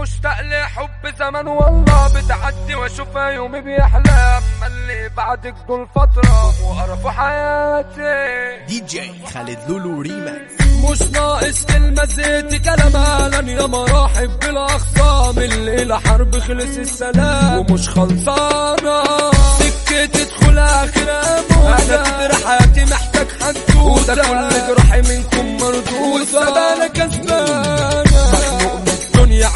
مشتاق لحب زمان والله بتعدي واشوفها يومي بيحلى اما اللي بعدك طول فترة وقرفوا حياتي. دي جي خالد لولو ريماكس. مش ناقص كلمة زيت كلام أهلا يا مراحب بالاخصام الليلة حرب خلص السلام. ومش خلصانة. سكة تدخل آخر أنا كتر حياتي محتاج حدوتة. وده كل جراحي منكم مردود والزبالة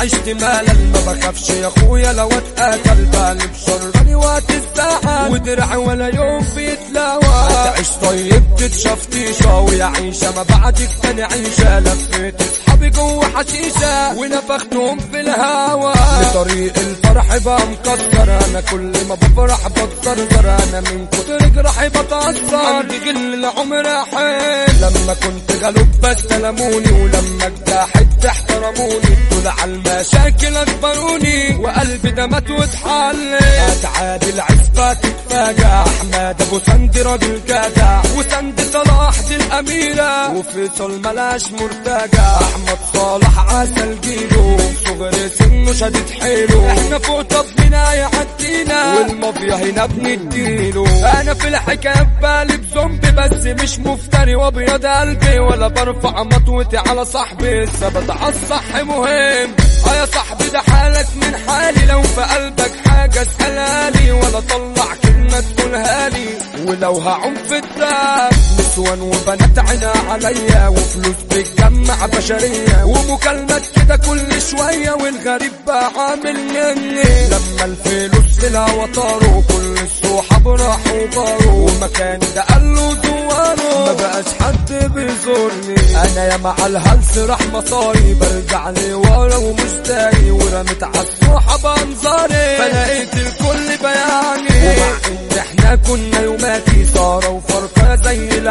عشت مالا ما بخافش يا اخويا لو اتقتل بالي بشرني وقت الساعة ودرع ولا يوم بيتلاوى. هتعيش طيب تتشاف تيشة ويا عيشة ما بعدك تاني عيشة لفيت. اصحابي جوه حشيشة ونفختهم في الهوا لطريق الفرح بقى مكسر أنا كل ما بفرح بتزرزر أنا من كتر جراحي بتأثر. عندي غل العمر حيل. لما كنت غلوب بستلموني ولما اجتهدت احترموني على المشاكل اكبروني وقلبي ده مات واتحل اتعادل عزبة تتفاجع أحمد أبو سند راجل جدع وسند صلاح دي الأميرة. وفيصل ملاش مرتجع أحمد صالح عسل جيله صغر سنه شديد حيله. إحنا فوق طب منا يعدينا والمافيا هنا بنديله. أنا في الحكاية ببالي بزومبي بس مش مفتري وأبيض قلبي ولا برفع مطوتي على صاحبي. الثبت الصح مهم. آه يا صاحبي ده حالك من حالي. لو في قلبك حاجة اسألها لي ولا طلع كلمة تقولها لي. ولو هعوم في الدم نسوان وبنات عينا عليا وفلوس بتجمع بشرية ومكالمات كده كل شوية والغريب بقى عامل مني لما الفلوس للهوا طاروا كل الصحاب راحوا طاروا ومكاني ده قالوا دواروا. ما بقاش حد بيزورني. أنا يا مع الهلس راح مصاري برجع لي ورا ومش داري ورميت على الصحاب انظاري فلقيت الكل بياني ومع إن إحنا كنا يوماتي.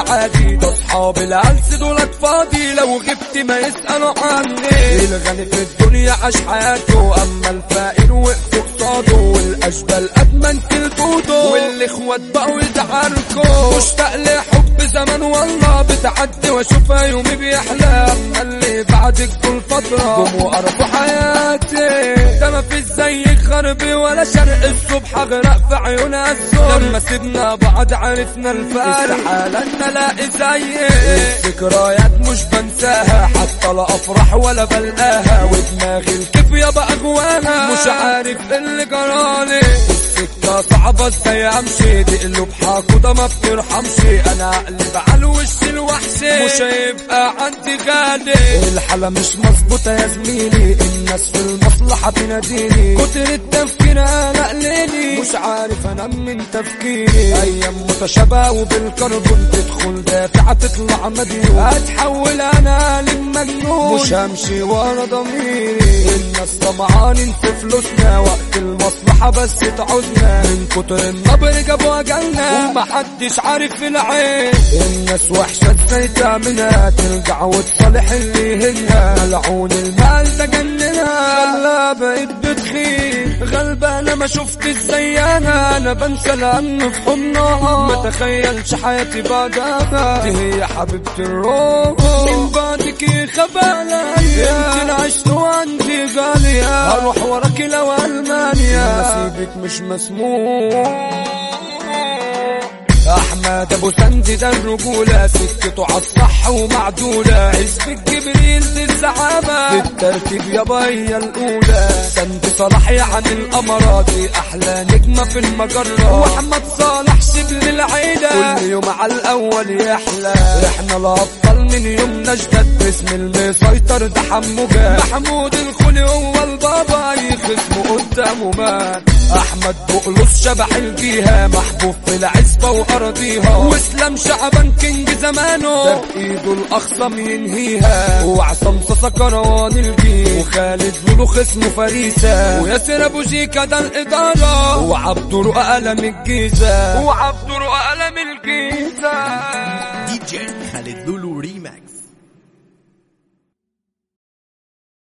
العادي اصحاب الهلس دولك فاضي. لو غبت ما يسألوا عني. الغني في الدنيا عاش حياته أما الفقير وقف قصاده والاشبال أدمن تلبوده والاخوات بقوا يتعاركوا مشتاق لحب زمان والله. بتعدي واشوفها يومي بيحلى أما اللي بعدك طول فترة. قوم وقرفوا حياتي. ده ما فيش زيك غربي ولا شرق الصبح أغرق في عيونها الزور لما سيبنا بعض عرفنا الفرق. حالا نلاقي زيك الذكريات مش بنساها. حتى لا أفرح ولا بلقاها. ودماغي الكيف يابا اغواها مش عارف إيه اللي جرالي. صعبة إزاي امشي دي قلوب حاقودة ما بترحمش أنا أقلب على الوش الوحشي مش هيبقى عندي غالي. الحالة مش مظبوطة يا زميلي. الناس في المصلحة تناديني كتر التفكير أنا قليلي. مش عارف انام من تفكيري. أيام متشابهة وبالكربون تدخل دافعة تطلع مديون. هتحول أنا للمجنون. مش همشي ورا ضميري. الناس طمعانين في فلوسنا. وقت المصلحة بس تعوزنا. من كتر النبر جابوا اجلنا ومحدش عارف العين. الناس وحشة إزاي تعملها ترجع وتصالح اللي هنا. ملعون المال ده جننا خلاها بقيت بتخيل غلبانة ما شفتش زي أنا أنا بنسى لأنه في حضنها ما تخيلش حياتي بعدها دي هي حبيبة الروح. من بعدك يخاف عليا يمكن عشت وعندي غالية هروح وراك لو ألمانيا. نصيبك مش مسموح احمد ابو ده الرجولة سكته عالصح ومعدولة عزبة جبريل دي الزعامة. في الترتيب يابا هي الأولى. سند صلاح يعني القمرة دي أحلى نجمة في المجرة. واحمد صالح شبل العيلة كل يوم على الأول يحلى. إحنا الأبطال من يومنا جدد باسم المسيطر ده حمو محمود الخولي هو البابا. يخصمه قدامه مات. أحمد بقلص شبح الجيهة محبوب في العزبة وارضيها وإسلام شعبان king زمانه. ده بايده الاخصم ينهيها وعصام صاصا كروان الجيل وخالد لولو خصمه فريسة. وياسر أبو جيكا ده الادارة وعبد رؤى قلم الجيزة. وعبد رؤى قلم الجيزة.